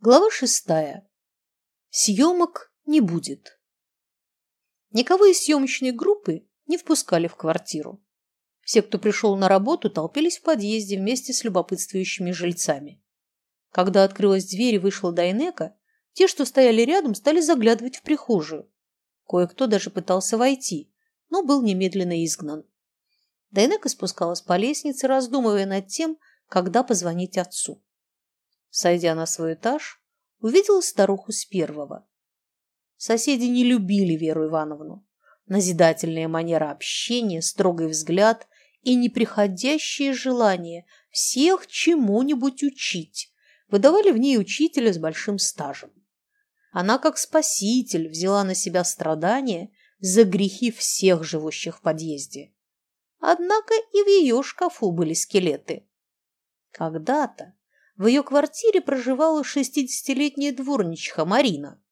Глава шестая. Съемок не будет. Никого из съемочной группы не впускали в квартиру. Все, кто пришел на работу, толпились в подъезде вместе с любопытствующими жильцами. Когда открылась дверь и вышла Дайнека, те, что стояли рядом, стали заглядывать в прихожую. Кое-кто даже пытался войти, но был немедленно изгнан. Дайнека спускалась по лестнице, раздумывая над тем, когда позвонить отцу. Сойдя на свой этаж, увидела старуху с первого. Соседи не любили Веру Ивановну. Назидательная манера общения, строгий взгляд и неприходящее желание всех чему-нибудь учить выдавали в ней учителя с большим стажем. Она, как спаситель, взяла на себя страдания за грехи всех живущих в подъезде. Однако и в ее шкафу были скелеты. Когда-то в ее квартире проживала шестидесятилетняя дворничиха Марина.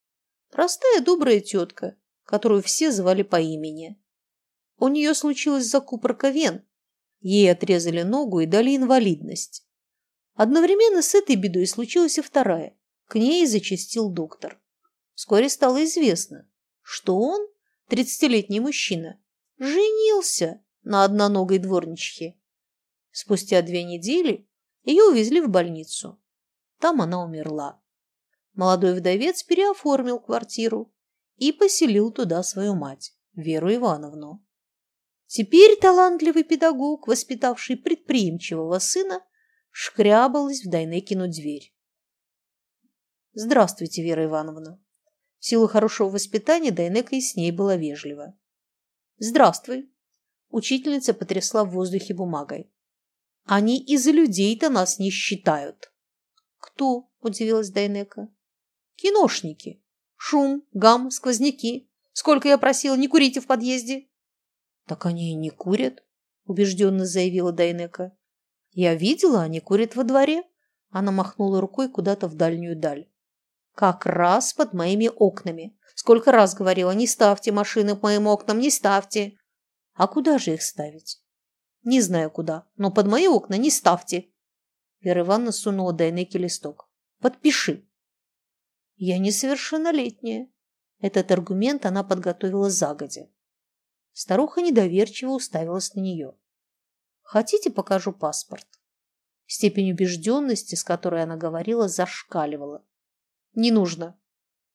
Простая добрая тетка, которую все звали по имени. У нее случилась закупорка вен. Ей отрезали ногу и дали инвалидность. Одновременно с этой бедой случилась и вторая. К ней зачастил доктор. Вскоре стало известно, что он, тридцатилетний мужчина, женился на одноногой дворничихе. Спустя две недели ее увезли в больницу. Там она умерла. Молодой вдовец переоформил квартиру и поселил туда свою мать, Веру Ивановну. Теперь талантливый педагог, воспитавший предприимчивого сына, шкрябалась в Дайнекину дверь. «Здравствуйте, Вера Ивановна». В силу хорошего воспитания Дайнека и с ней была вежлива. «Здравствуй». Учительница потрясла в воздухе бумагой. Они из людей-то нас не считают. Кто? Удивилась Дайнека. Киношники. Шум, гам, сквозняки. Сколько я просила, не курите в подъезде. Так они и не курят, убежденно заявила Дайнека. Я видела, они курят во дворе. Она махнула рукой куда-то в дальнюю даль. Как раз под моими окнами. Сколько раз говорила, не ставьте машины к моим окнам, не ставьте. А куда же их ставить? Не знаю куда, но под мои окна не ставьте. Вера Ивановна сунула Дайнеке листок. Подпиши. Я несовершеннолетняя. Этот аргумент она подготовила загодя. Старуха недоверчиво уставилась на нее. Хотите, покажу паспорт? Степень убежденности, с которой она говорила, зашкаливала. Не нужно.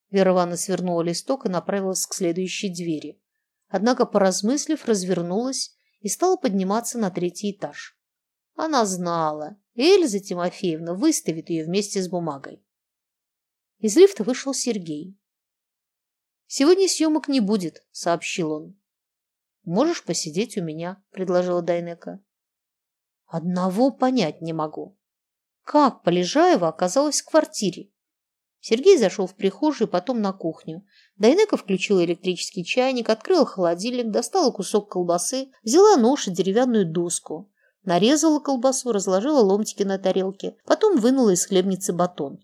Вера Ивановна свернула листок и направилась к следующей двери. Однако, поразмыслив, развернулась и стала подниматься на третий этаж. Она знала, Эльза Тимофеевна выставит ее вместе с бумагой. Из лифта вышел Сергей. «Сегодня съемок не будет», — сообщил он. «Можешь посидеть у меня», — предложила Дайнека. «Одного понять не могу. Как Полежаева оказалась в квартире? Сергей зашел в прихожую, потом на кухню. Дайнека включила электрический чайник, открыла холодильник, достала кусок колбасы, взяла нож и деревянную доску. Нарезала колбасу, разложила ломтики на тарелке, потом вынула из хлебницы батон.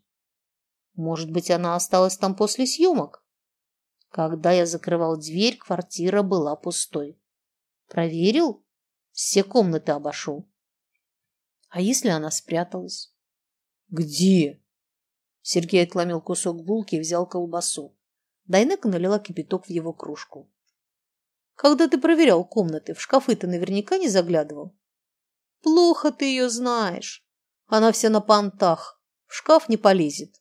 Может быть, она осталась там после съемок? Когда я закрывал дверь, квартира была пустой. Проверил? Все комнаты обошел. А если она спряталась? Где? Сергей отломил кусок булки и взял колбасу. Дайнека налила кипяток в его кружку. «Когда ты проверял комнаты, в шкафы ты наверняка не заглядывал?» «Плохо ты ее знаешь. Она вся на понтах. В шкаф не полезет.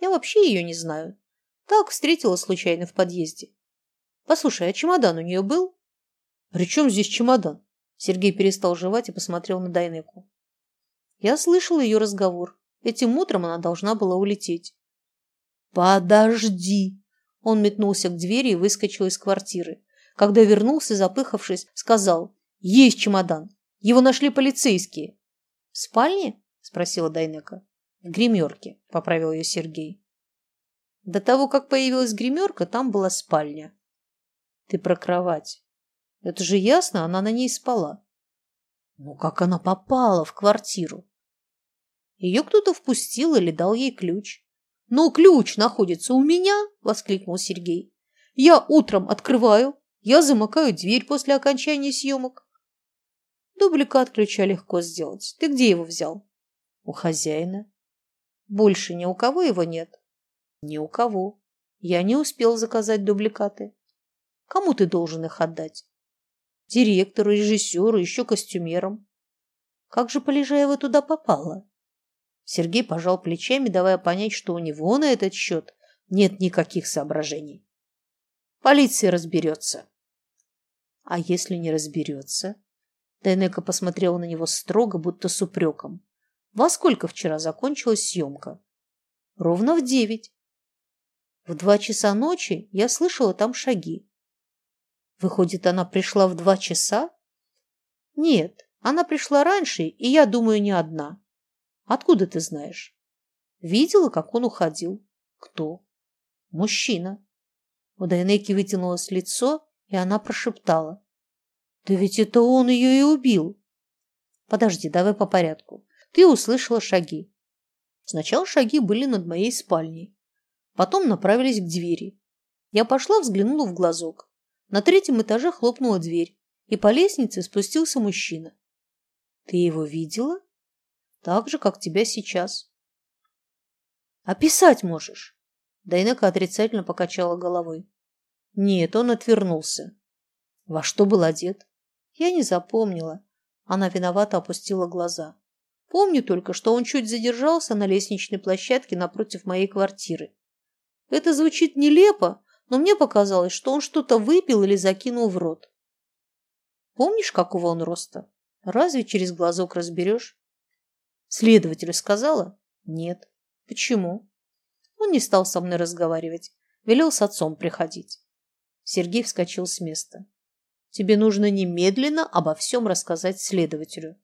Я вообще ее не знаю. Так встретила случайно в подъезде. Послушай, а чемодан у нее был?» «При чем здесь чемодан?» Сергей перестал жевать и посмотрел на Дайнеку. Я слышал ее разговор. Этим утром она должна была улететь. «Подожди!» Он метнулся к двери и выскочил из квартиры. Когда вернулся, запыхавшись, сказал «Есть чемодан! Его нашли полицейские!» «В спальне?» – спросила Дайнека. «В гримерке», – поправил ее Сергей. До того, как появилась гримерка, там была спальня. «Ты про кровать. Это же ясно, она на ней спала». «Ну, как она попала в квартиру?» Ее кто-то впустил или дал ей ключ. «Но ключ находится у меня!» – воскликнул Сергей. «Я утром открываю, я замыкаю дверь после окончания съемок». Дубликат ключа легко сделать. Ты где его взял? У хозяина. Больше ни у кого его нет? Ни у кого. Я не успел заказать дубликаты. Кому ты должен их отдать? Директору, режиссеру, еще костюмерам. Как же Полежаева туда попала? Сергей пожал плечами, давая понять, что у него на этот счет нет никаких соображений. Полиция разберется. А если не разберется? Тайнека посмотрела на него строго, будто с упреком. Во сколько вчера закончилась съемка? Ровно в девять. В два часа ночи я слышала там шаги. Выходит, она пришла в два часа? Нет, она пришла раньше, и я думаю, не одна. Откуда ты знаешь? Видела, как он уходил. Кто? Мужчина. У Дайнеки вытянулось лицо, и она прошептала. Да ведь это он ее и убил. Подожди, давай по порядку. Ты услышала шаги. Сначала шаги были над моей спальней. Потом направились к двери. Я пошла, взглянула в глазок. На третьем этаже хлопнула дверь, и по лестнице спустился мужчина. Ты его видела? Так же, как тебя сейчас. Описать можешь? Дайнека отрицательно покачала головой. Нет, он отвернулся. Во что был одет? Я не запомнила. Она виновато опустила глаза. Помню только, что он чуть задержался на лестничной площадке напротив моей квартиры. Это звучит нелепо, но мне показалось, что он что-то выпил или закинул в рот. Помнишь, какого он роста? Разве через глазок разберешь? Следователю сказала? Нет. Почему? Он не стал со мной разговаривать. Велел с отцом приходить. Сергей вскочил с места. Тебе нужно немедленно обо всем рассказать следователю.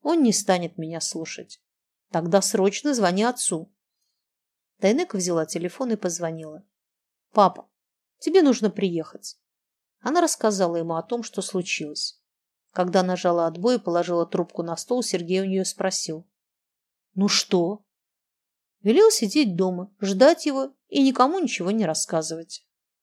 Он не станет меня слушать. Тогда срочно звони отцу. Тайнека взяла телефон и позвонила. «Папа, тебе нужно приехать». Она рассказала ему о том, что случилось. Когда нажала отбой и положила трубку на стол, Сергей у нее спросил. «Ну что?» Велел сидеть дома, ждать его и никому ничего не рассказывать.